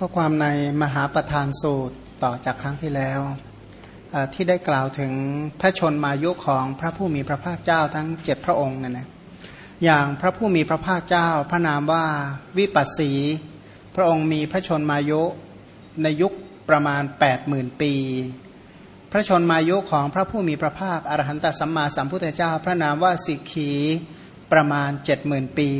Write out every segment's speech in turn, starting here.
ก็ความในมหาประธานสูตรต่อจากครั้งที่แล้ว ที่ได้กล่าวถึงพระชนมายุของพระผู้มีพระภาคเจ้าทั้งเจ็ดพระองค์นั่นนะอย่างพระผู้มีพระภาคเจ้า พระนามว่าวิปัสสี พระองค์มีพระชนมายุในยุคประมาณ 8 0,000 ปี พระชนมายุของพระผู้มีพระภาคอรหันตสัมมาสัมพุทธเจ้า พระนามว่าสิกขีประมาณ 70,000 ปี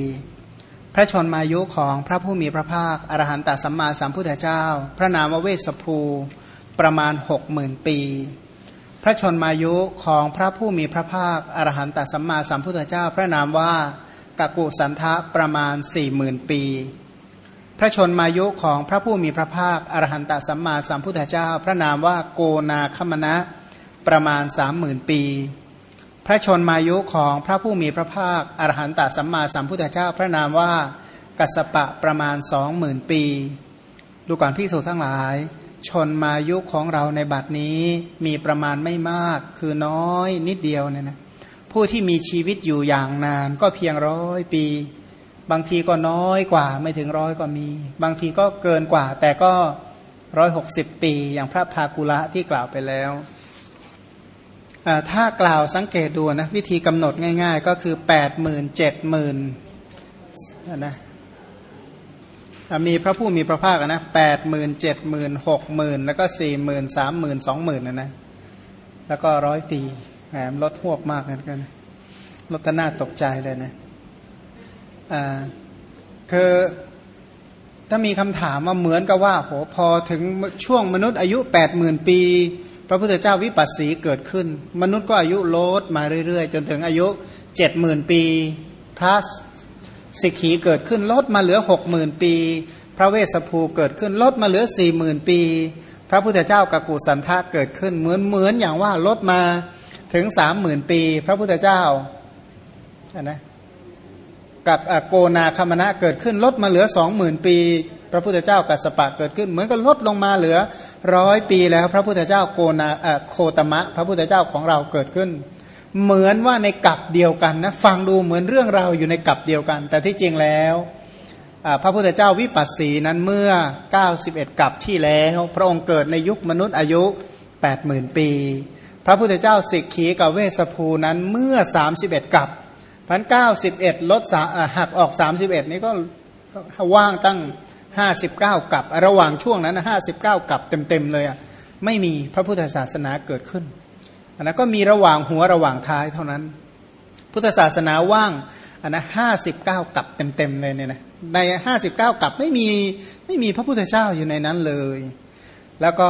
พระชนมายุของพระผู้มีพระภาค อรหันตสัมมาสัมพุทธเจ้า พระนามวเวสภูประมาณหกหมื่นปี พระชนมายุของพระผู้มีพระภาค อรหันตสัมมาสัมพุทธเจ้า พระนามว่ากกุสันทะประมาณสี่หมื่นปี พระชนมายุของพระผู้มีพระภาค อรหันตสัมมาสัมพุทธเจ้า พระนามว่าโกนาคมณะประมาณสามหมื่นปี พระชนมายุของพระผู้มีพระภาคอรหันตสัมมาสัมพุทธเจ้าพระนามว่ากัสปะประมาณสองหมื่นปี ดูก่อนพิสูจทั้งหลาย ชนมายุของเราในบัดนี้มีประมาณไม่มากคือน้อยนิดเดียวเนี่ยนะผู้ที่มีชีวิตอยู่อย่างนานก็เพียงร้อยปี บางทีก็น้อยกว่าไม่ถึงร้อยก็มี บางทีก็เกินกว่า แต่ก็ร้อยหกสิบปี อย่างพระภากุละที่กล่าวไปแล้ว ถ้ากล่าวสังเกตดูนะวิธีกำหนดง่าย ๆ ก็คือแปดหมื่นเจ็ดหมื่นนะมีพระผู้มีพระภาคนะแปดหมื่นเจ็ดหมื่นหกหมื่นแล้วก็สี่หมื่นสามหมื่นสองหมื่นนะนะแล้วก็ร้อยตีแหมลดหวกมากกันกันลดตนาตกใจเลยนะอ่าคือถ้ามีคำถามว่าเหมือนกับว่าโหพอถึงช่วงมนุษย์อายุแปดหมื่นปี พระพุทธเจ้าวิปัสสีเกิดขึ้น มนุษย์ก็อายุลดมาเรื่อยๆ จนถึงอายุเจ็ดหมื่นปี พระสิกขีเกิดขึ้นลดมาเหลือหกหมื่นปี พระเวสสภูเกิดขึ้นลดมาเหลือสี่หมื่นปี พระพุทธเจ้ากกุสันทะเกิดขึ้นเหมือนเหมือนอย่างว่าลดมาถึงสามหมื่นปี พระพุทธเจ้านะกับโกนาคมณะเกิดขึ้นลดมาเหลือสองหมื่นปี พระพุทธเจ้ากัสปะเกิดขึ้น เหมือนกับลดลงมาเหลือร้อยปีแล้ว พระพุทธเจ้าโกนาโคตมะ พระพุทธเจ้าของเราเกิดขึ้น เหมือนว่าในกับเดียวกันนะฟังดูเหมือนเรื่องราวอยู่ในกับเดียวกัน แต่ที่จริงแล้วพระพุทธเจ้าวิปัสสีนั้นเมื่อ 91 กับที่แล้ว พระองค์เกิดในยุคมนุษย์อายุ 80,000 ปี พระพุทธเจ้าสิกขีกับเวสภูนั้นเมื่อ 31 กับพันเก้าสิบเอ็ดลดหักออก 31 นี้ก็ว่างตั้ง ห้าสิบเก้ากับ ระหว่างช่วงนั้นห้าสิบเก้ากับเต็มๆเลยอะไม่มีพระพุทธศาสนาเกิดขึ้นอันนั้นก็มีระหว่างหัวระหว่างท้ายเท่านั้น พุทธศาสนาว่างอันนั้นห้าสิบเก้ากับเต็มๆเลยเนี่ยนะในห้าสิบเก้ากับไม่มีไม่มีพระพุทธเจ้าอยู่ในนั้นเลย แล้วก็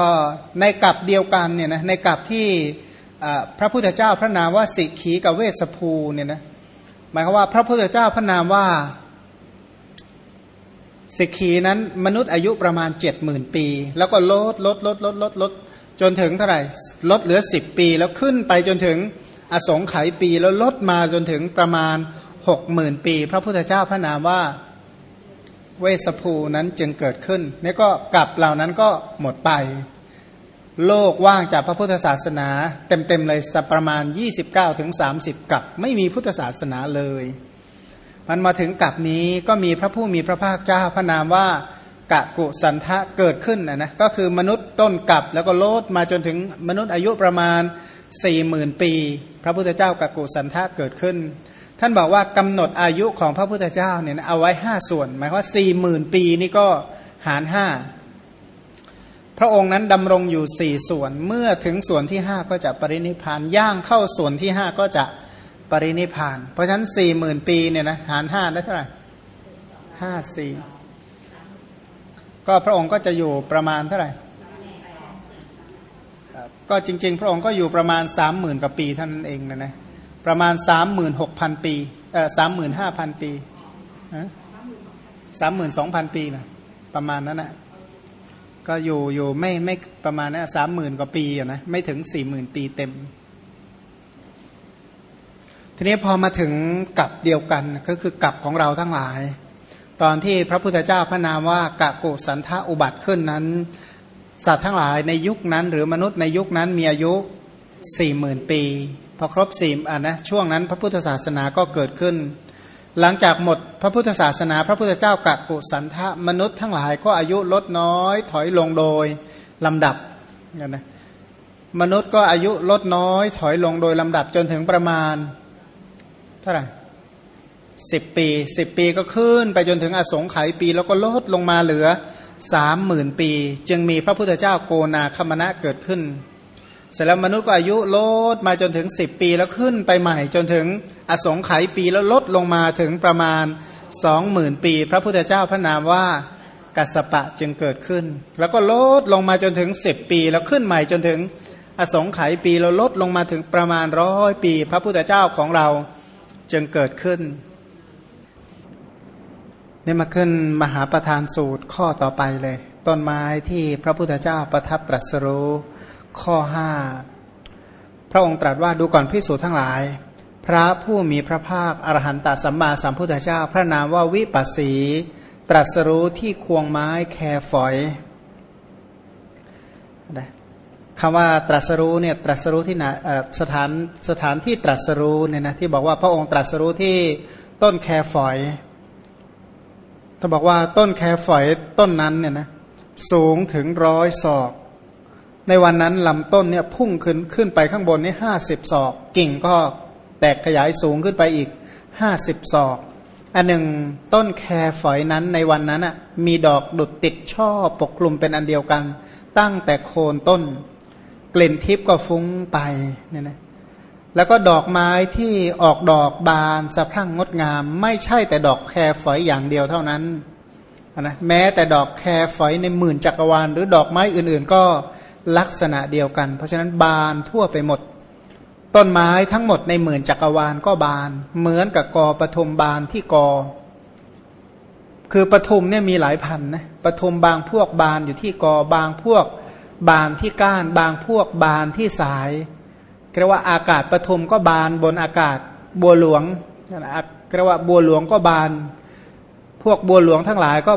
ในกับเดียวกันเนี่ยนะในกับที่พระพุทธเจ้าพระนามว่าสิกขีกับเวสภูเนี่ยนะหมายความว่าพระพุทธเจ้าพระนามว่า สิกขีนั้นมนุษย์อายุประมาณเจ็ดหมื่นปี แล้วก็ลดลดลดลดลดลดจนถึงเท่าไหร่ลดเหลือสิบปี แล้วขึ้นไปจนถึงอสงไขยปีแล้วลดมาจนถึงประมาณหกหมื่นปี พระพุทธเจ้าพระนามว่าเวสภูนั้นจึงเกิดขึ้นนี่ก็กลับเหล่านั้นก็หมดไป โลกว่างจากพระพุทธศาสนา เต็มๆเลยประมาณ 29-30ถึงกับ ไม่มีพุทธศาสนาเลย มันมาถึงกับนี้ก็มีพระผู้มีพระภาคเจ้าพระนามว่ากะกุสันทะเกิดขึ้นนะนะก็คือมนุษย์ต้นกับแล้วก็โลดมาจนถึงมนุษย์อายุประมาณสี่หมื่นปี พระพุทธเจ้ากะกุสันทะเกิดขึ้น ท่านบอกว่ากำหนดอายุของพระพุทธเจ้าเนี่ยเอาไว้ห้าส่วน หมายว่าสี่หมื่นปีนี่ก็หารห้าพระองค์นั้นดำรงอยู่สี่ส่วนเมื่อถึงส่วนที่ห้าก็จะปรินิพานย่างเข้าส่วนที่ห้าก็จะ ปรินิพาน เพราะฉะนั้นสี่หมื่นปีเนี่ยนะหารห้าได้เท่าไหร่ห้าสี่ก็พระองค์ก็จะอยู่ประมาณเท่าไหร่ก็จริง ๆ พระองค์ก็อยู่ประมาณสามหมื่นกว่าปีท่านเองนะนะประมาณสามหมื่นหกพันปีเออสามหมื่นห้าพันปีสามหมื่นสองพันปีนะประมาณนั้นนะก็อยู่อยู่ไม่ไม่ประมาณนะสามหมื่นกว่าปีนะไม่ถึงสี่หมื่นปีเต็ม ทีนี้พอมาถึงกับเดียวกันก็คือกับของเราทั้งหลาย ตอนที่พระพุทธเจ้าพระนามว่ากะกุสันทะอุบัติขึ้นนั้น สัตว์ทั้งหลายในยุคนั้นหรือมนุษย์ในยุคนั้นมีอายุสี่หมื่นปีพอครบสี่อะนะช่วงนั้นพระพุทธศาสนาก็เกิดขึ้น หลังจากหมดพระพุทธศาสนา พระพุทธเจ้ากักกุสันทะมนุษย์ทั้งหลายก็อายุลดน้อยถอยลงโดยลำดับนะมนุษย์ก็อายุลดน้อยถอยลงโดยลำดับจนถึงประมาณ เท่าไหร่สิบปีสิบปีก็ขึ้นไปจนถึงอสงไขยปี แล้วก็ลดลงมาเหลือสามหมื่นปี จึงมีพระพุทธเจ้าโกนาคมณะเกิดขึ้น เสร็จแล้วมนุษย์ก็อายุลดมาจนถึงสิบปีแล้วขึ้นไปใหม่ จนถึงอสงไขยปีแล้วลดลงมาถึงประมาณสองหมื่นปี พระพุทธเจ้าพระนามว่ากัสปะจึงเกิดขึ้น แล้วก็ลดลงมาจนถึงสิบปี แล้วขึ้นใหม่จนถึงอสงไขยปีแล้วลดลงมาถึงประมาณร้อยปี พระพุทธเจ้าของเรา จึงเกิดขึ้นนี่มาขึ้นมหาประธานสูตรข้อต่อไปเลย ต้นไม้ที่พระพุทธเจ้าประทับตรัสรู้ข้อห้าพระองค์ตรัสว่าดูก่อนพิสูจน์ทั้งหลาย พระผู้มีพระภาคอรหันตสัมมาสัมพุทธเจ้า พระนามว่าวิปัสสี ตรัสรู้ที่ควงไม้แคฝอย คำว่าตรัสรู้เนี่ยตรัสรู้ที่ไหนสถานสถานที่ตรัสรู้เนี่ยนะที่บอกว่าพระองค์ตรัสรู้ที่ต้นแคฝอยถ้าบอกว่าต้นแคฝอยต้นนั้นเนี่ยนะสูงถึงร้อยศอก ในวันนั้นลำต้นเนี่ยพุ่งขึ้นขึ้นไปข้างบนนี่ห้าสิบศอก กิ่งก็แตกขยายสูงขึ้นไปอีกห้าสิบศอกอันหนึ่งต้นแคฝอยนั้นในวันนั้นอะมีดอกดุดติดช่อปกคลุมเป็นอันเดียวกัน ตั้งแต่โคนต้น กลิ่นทิพย์ก็ฟุ้งไปเนี่ยนะแล้วก็ดอกไม้ที่ออกดอกบานสะพรั่งงดงาม ไม่ใช่แต่ดอกแครฝอยอย่างเดียวเท่านั้นนะแม้แต่ดอกแครฝอยในหมื่นจักรวาล หรือดอกไม้อื่น ๆ ก็ลักษณะเดียวกัน เพราะฉะนั้นบานทั่วไปหมด ต้นไม้ทั้งหมดในหมื่นจักรวาลก็บาน เหมือนกับกอปทุมบานที่กอ คือปทุมเนี่ยมีหลายพันนะปทุมบางพวกบานอยู่ที่กอบางพวก บานที่ก้าน บางพวกบานที่สายเรียกว่าอากาศปฐมก็บานบนอากาศบัวหลวงเรียกว่าบัวหลวงก็บาน พวกบัวหลวงทั้งหลายก็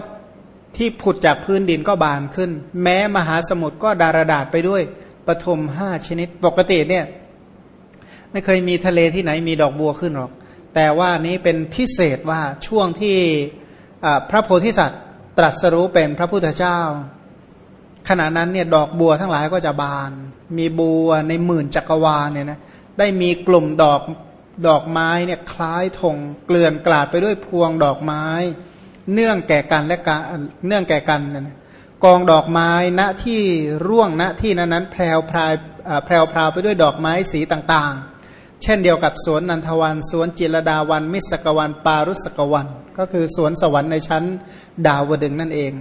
ที่ผุดจากพื้นดินก็บานขึ้น แม้มหาสมุทรก็ดารดาษไปด้วยปฐมห้าชนิดปกติเนี่ย ไม่เคยมีทะเลที่ไหนมีดอกบัวขึ้นหรอก แต่ว่านี้เป็นพิเศษว่าช่วงที่พระโพธิสัตว์ตรัสรู้เป็นพระพุทธเจ้า ขณะนั้นเนี่ยดอกบัวทั้งหลายก็จะบาน มีบัวในหมื่นจักรวาลเนี่ยนะได้มีกลุ่มดอกดอกไม้เนี่ยคล้ายธงเกลื่อนกลาดไปด้วยพวงดอกไม้ เนื่องแก่กันและการเนื่องแก่กันนะกองดอกไม้ณที่ร่วงณที่นั้นนั้นแพรวพรายแพรวพราวไปด้วยดอกไม้สีต่างๆ เช่นเดียวกับสวนนันทวันสวนจิรดาวัน มิสกวันปารุสกวัน ก็คือสวนสวรรค์ในชั้นดาวดึงนั่นเอง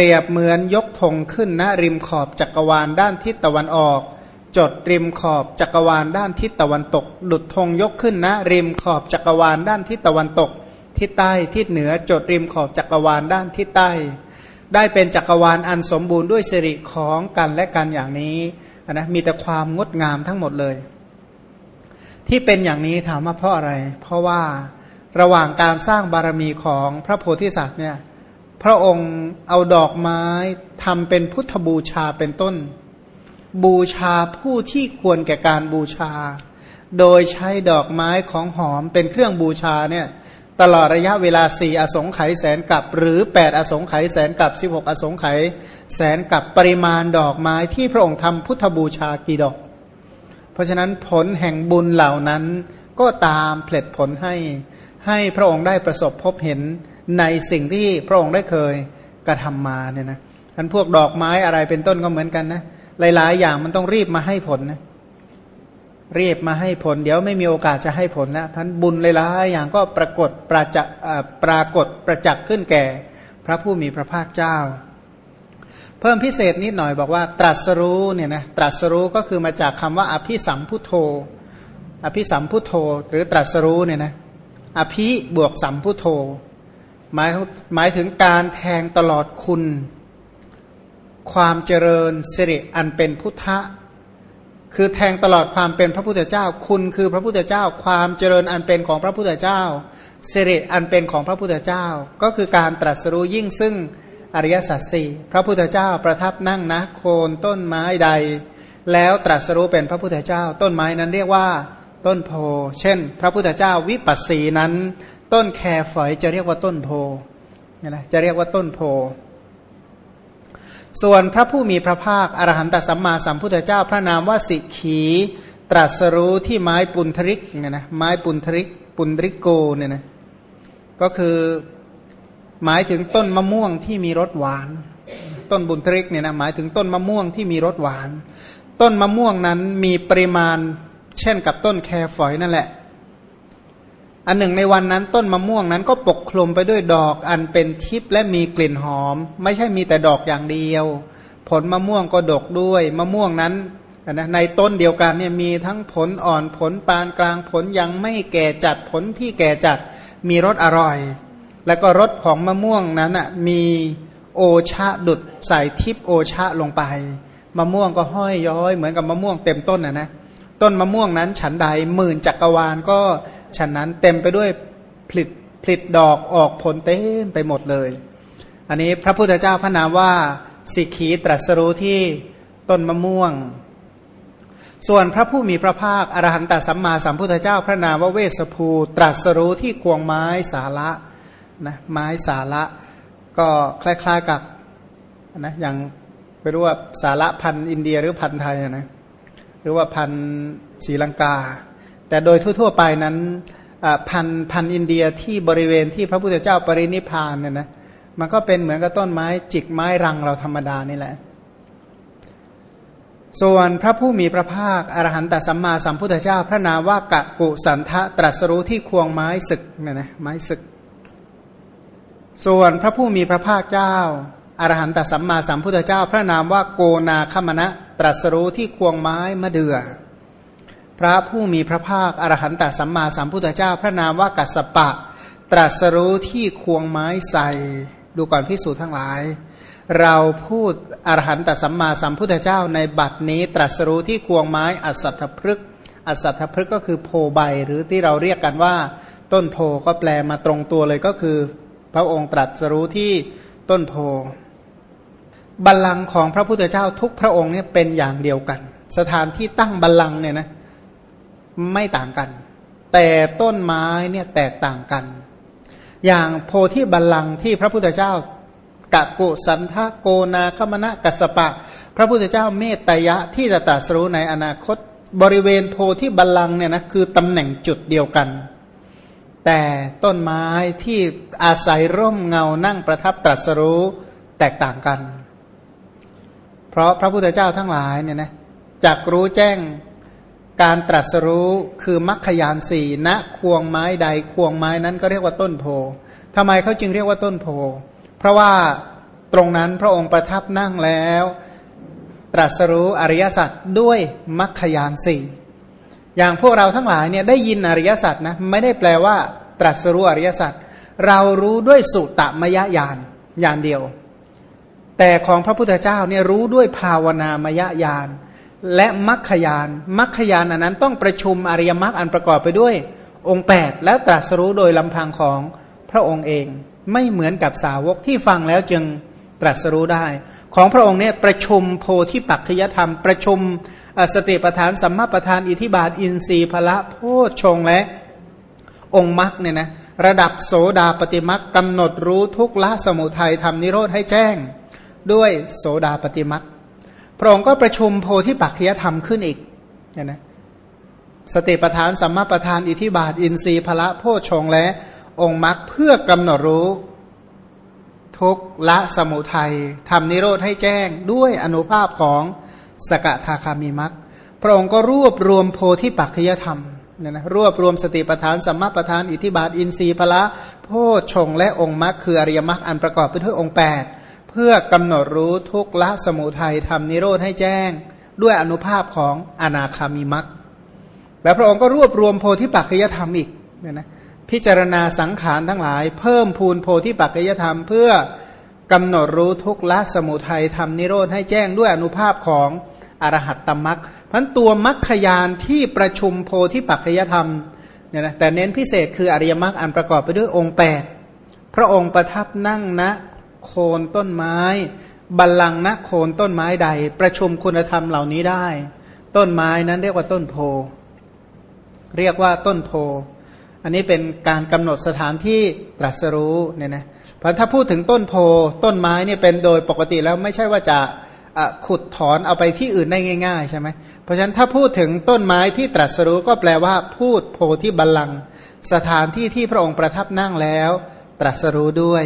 เปรียบเหมือนยกธงขึ้นณริมขอบจักรวาลด้านทิศตะวันออก จดริมขอบจักรวาลด้านทิศตะวันตก ดุดธงยกขึ้นณริมขอบจักรวาลด้านทิศตะวันตก ทิศใต้ทิศเหนือจดริมขอบจักรวาลด้านทิศใต้ ได้เป็นจักรวาลอันสมบูรณ์ด้วยสิริของกันและกันอย่างนี้นะมีแต่ความงดงามทั้งหมดเลย ที่เป็นอย่างนี้ถามว่าเพราะอะไร เพราะว่าระหว่างการสร้างบารมีของพระโพธิสัตว์เนี่ย พระองค์เอาดอกไม้ทำเป็นพุทธบูชาเป็นต้น บูชาผู้ที่ควรแก่การบูชา โดยใช้ดอกไม้ของหอมเป็นเครื่องบูชาเนี่ยตลอดระยะเวลาสี่อสงไขยแสนกับ หรือแปดอสงไขยแสนกับสิบหกอสงไขยแสนกับปริมาณดอกไม้ที่พระองค์ทำพุทธบูชากี่ดอก เพราะฉะนั้นผลแห่งบุญเหล่านั้นก็ตามเผลิตผลให้ให้พระองค์ได้ประสบพบเห็น ในสิ่งที่พระองค์ได้เคยกระทำมาเนี่ยนะท่านพวกดอกไม้อะไรเป็นต้นก็เหมือนกันนะหลายๆ อย่างมันต้องรีบมาให้ผลนะรีบมาให้ผล เดี๋ยวไม่มีโอกาสจะให้ผลแล้วท่านบุญหลายๆอย่างก็ปรากฏประจักปรากฏประจักษ์ขึ้นแก่ พระผู้มีพระภาคเจ้า เพิ่มพิเศษนิดหน่อยบอกว่า ตรัสรู้เนี่ยนะตรัสรู้ก็คือมาจากคำว่า อภิสัมพุทโธ อภิสัมพุทโธ หรือตรัสรู้เนี่ยนะอภิบวกสัมพุทโธ หมายหมายถึงการแทงตลอดคุณ ความเจริญสิริอันเป็นพุทธะคือแทงตลอดความเป็นพระพุทธเจ้า คุณคือพระพุทธเจ้า ความเจริญอันเป็นของพระพุทธเจ้าสิริอันเป็นของพระพุทธเจ้า ก็คือการตรัสรู้ยิ่งซึ่งอริยสัจสี่พระพุทธเจ้าประทับนั่งนะโคนต้นไม้ใด แล้วตรัสรู้เป็นพระพุทธเจ้า ต้นไม้นั้นเรียกว่า ต้นโพ เช่น พระพุทธเจ้าวิปัสสีนั้น ต้นแครฝอยจะเรียกว่าต้นโพนะจะเรียกว่าต้นโพ ส่วนพระผู้มีพระภาคอรหันตสัมมาสัมพุทธเจ้าพระนามว่าสิกขีตรัสรู้ที่ไม้ปุนทริกเนี่ยนะไม้ปุนทริกปุนทริกโกเนี่ยนะก็คือหมายถึงต้นมะม่วงที่มีรสหวาน ต้นบุญทริกเนี่ยนะหมายถึงต้นมะม่วงที่มีรสหวาน ต้นมะม่วงนั้นมีปริมาณ เช่นกับต้นแครฝอยนั่นแหละ อันหนึ่งในวันนั้นต้นมะม่วงนั้นก็ปกคลุมไปด้วยดอกอันเป็นทิพย์และมีกลิ่นหอม ไม่ใช่มีแต่ดอกอย่างเดียว ผลมะม่วงก็ดกด้วยมะม่วงนั้นนะในต้นเดียวกันเนี่ยมีทั้งผลอ่อนผลปานกลางผลยังไม่แก่จัดผลที่แก่จัดมีรสอร่อย แล้วก็รสของมะม่วงนั้นอะมีโอชะดุดใส่ทิพโอชะลงไป มะม่วงก็ห้อยย้อย เหมือนกับมะม่วงเต็มต้นนะนะ ต้นมะม่วงนั้นฉันใดหมื่นจักรวาลก็ฉันนั้นเต็มไปด้วยผลิตผลิตดอกออกผลเต็มไปหมดเลย อันนี้พระพุทธเจ้าพระนามว่าสิกขีตรัสรู้ที่ต้นมะม่วง ส่วนพระผู้มีพระภาคอรหันตสัมมาสัมพุทธเจ้าพระนามว่าเวสภูตรัสรู้ที่ควงไม้สาระนะไม้สาระก็คล้ายๆกับนะอย่างไม่รู้ว่าสาระพันอินเดียหรือพันไทยนะ หรือว่าพันศรีลังกา แต่โดยทั่ว ๆ ไปนั้นพันพันอินเดียที่บริเวณที่พระพุทธเจ้าปรินิพานเนี่ยนะมันก็เป็นเหมือนกับต้นไม้จิกไม้รังเราธรรมดานี่แหละ ส่วนพระผู้มีพระภาคอรหันตสัมมาสัมพุทธเจ้า พระนามว่ากะกุสันทะตรัสรู้ที่ควงไม้ศึกเนี่ยนะไม้ศึก ส่วนพระผู้มีพระภาคเจ้า อรหันตสัมมาสัมพุทธเจ้า พระนามว่าโกนาคมณะตรัสรู้ที่ควงไม้มะเดือ่อพระผู้มีพระภาคอรหันตสัมมาสัมพุทธเจ้า พระนามว่ากัสปะ ตรัสรู้ที่ควงไม้ใส่ดูก่อนพิสูจน์ทั้งหลาย เราพูดอรหันตสัมมาสัมพุทธเจ้าในบัดนี้ ตรัสรู้ที่ควงไม้อสัตถพฤกอสัตถพฤกก็คือโพใบหรือที่เราเรียกกันว่า ต้นโพก็แปลมาตรงตัวเลยก็คือ พระองค์ตรัสรู้ที่ต้นโพ บัลลังก์ของพระพุทธเจ้าทุกพระองค์เนี่ยเป็นอย่างเดียวกัน สถานที่ตั้งบัลลังก์เนี่ยนะไม่ต่างกัน แต่ต้นไม้เนี่ยแตกต่างกัน อย่างโพธิบัลลังก์ที่พระพุทธเจ้ากะกุสันทะโกนาคมณะกัสปะ พระพุทธเจ้าเมตตยะที่จะตรัสรู้ในอนาคตบริเวณโพธิบัลลังเนี่ยนะคือตำแหน่งจุดเดียวกัน แต่ต้นไม้ที่อาศัยร่มเงานั่งประทับตรัสรู้แตกต่างกัน ราะพระพุทธเจ้าทั้งหลายเนี่ยนะจักรู้แจ้งการตรัสรู้คือมรรคยานสี่ณควงไม้ใดควงไม้นั้นก็เรียกว่าต้นโพทำไมเขาจึงเรียกว่าต้นโพ เพราะว่าตรงนั้นพระองค์ประทับนั่งแล้ว ตรัสรู้อริยสัจด้วยมรรคยานสี่อย่างพวกเราทั้งหลายเนี่ยได้ยินอริยสัจนะไม่ได้แปลว่า ตรัสรู้อริยสัจเรารู้ด้วยสุตตมยญาณญาณเดียว แต่ของพระพุทธเจ้าเนี่ยรู้ด้วยภาวนามยญาณและมรรคยานมรรคยานอันนั้นต้องประชุมอริยมรรคอันประกอบไปด้วย องค์ 8 แล้วตรัสรู้โดยลำพังของพระองค์เอง ไม่เหมือนกับสาวกที่ฟังแล้วจึงตรัสรู้ได้ ของพระองค์เนี่ยประชุมโพธิปัจจยธรรม ประชุมสติปทานสัมมาปทานอิทิบาท อินทรีย์พละโพชงและองค์มรรคเนี่ยนะระดับโสดาปฏิมรรคกำหนดรู้ทุกละสมุทัยทำนิโรธให้แจ้ง ด้วยโสดาปฏิมรรคพระองค์ก็ประชุมโพธิปัจจยธรรมขึ้นอีกเนี่ยนะสติปทานสัมมาปทานอิทิบาท อินทรีย์พละโพชงและองค์มรรคเพื่อกำหนดรู้ ทุกละสมุทัยทำนิโรธให้แจ้งด้วยอนุภาพของสกทาคามีมรรคพระองค์ก็รวบรวมโพธิปัจจยธรรมเนี่ยนะรวบรวมสติปทานสัมมาปทานอิทิบาท อินทรีย์พละโพชงและองค์มรรคคืออริยมรรคอันประกอบไปด้วยองค์8 พื่อกำหนดรู้ทุกละสมุทัยทำนิโรธให้แจ้ง ด้วยอนุภาพของอนาคามีมรรคแล้วพระองค์ก็รวบรวมโพธิปัจจยธรรมอีกเนี่ยนะพิจารณาสังขารทั้งหลาย เพิ่มพูนโพธิปัจจยธรรม เพื่อกำหนดรู้ทุกละสมุทัยทำนิโรธให้แจ้งด้วยอนุภาพของอรหัตตมักพันตัวมรรคยานที่ประชุมโพธิปัจจยธรรมเนี่ยนะแต่เน้นพิเศษคืออริยมรรคอันประกอบไปด้วยองค์ 8 พระองค์ประทับนั่งณ โคนต้นไม้บัลลังก์ณโคนต้นไม้ใด ประชุมคุณธรรมเหล่านี้ได้ ต้นไม้นั้นเรียกว่าต้นโพ เรียกว่าต้นโพ อันนี้เป็นการกำหนดสถานที่ตรัสรู้เนี่ยนะเพราะถ้าพูดถึงต้นโพ ต้นไม้เนี่ยเป็นโดยปกติแล้วไม่ใช่ว่าจะขุดถอนเอาไปที่อื่นได้ง่าย ๆ ใช่ไหมเพราะฉะนั้นถ้าพูดถึงต้นไม้ที่ตรัสรู้ก็แปลว่า พูดโพที่บัลลังก์สถานที่ที่พระองค์ประทับนั่งแล้ว ตรัสรู้ด้วย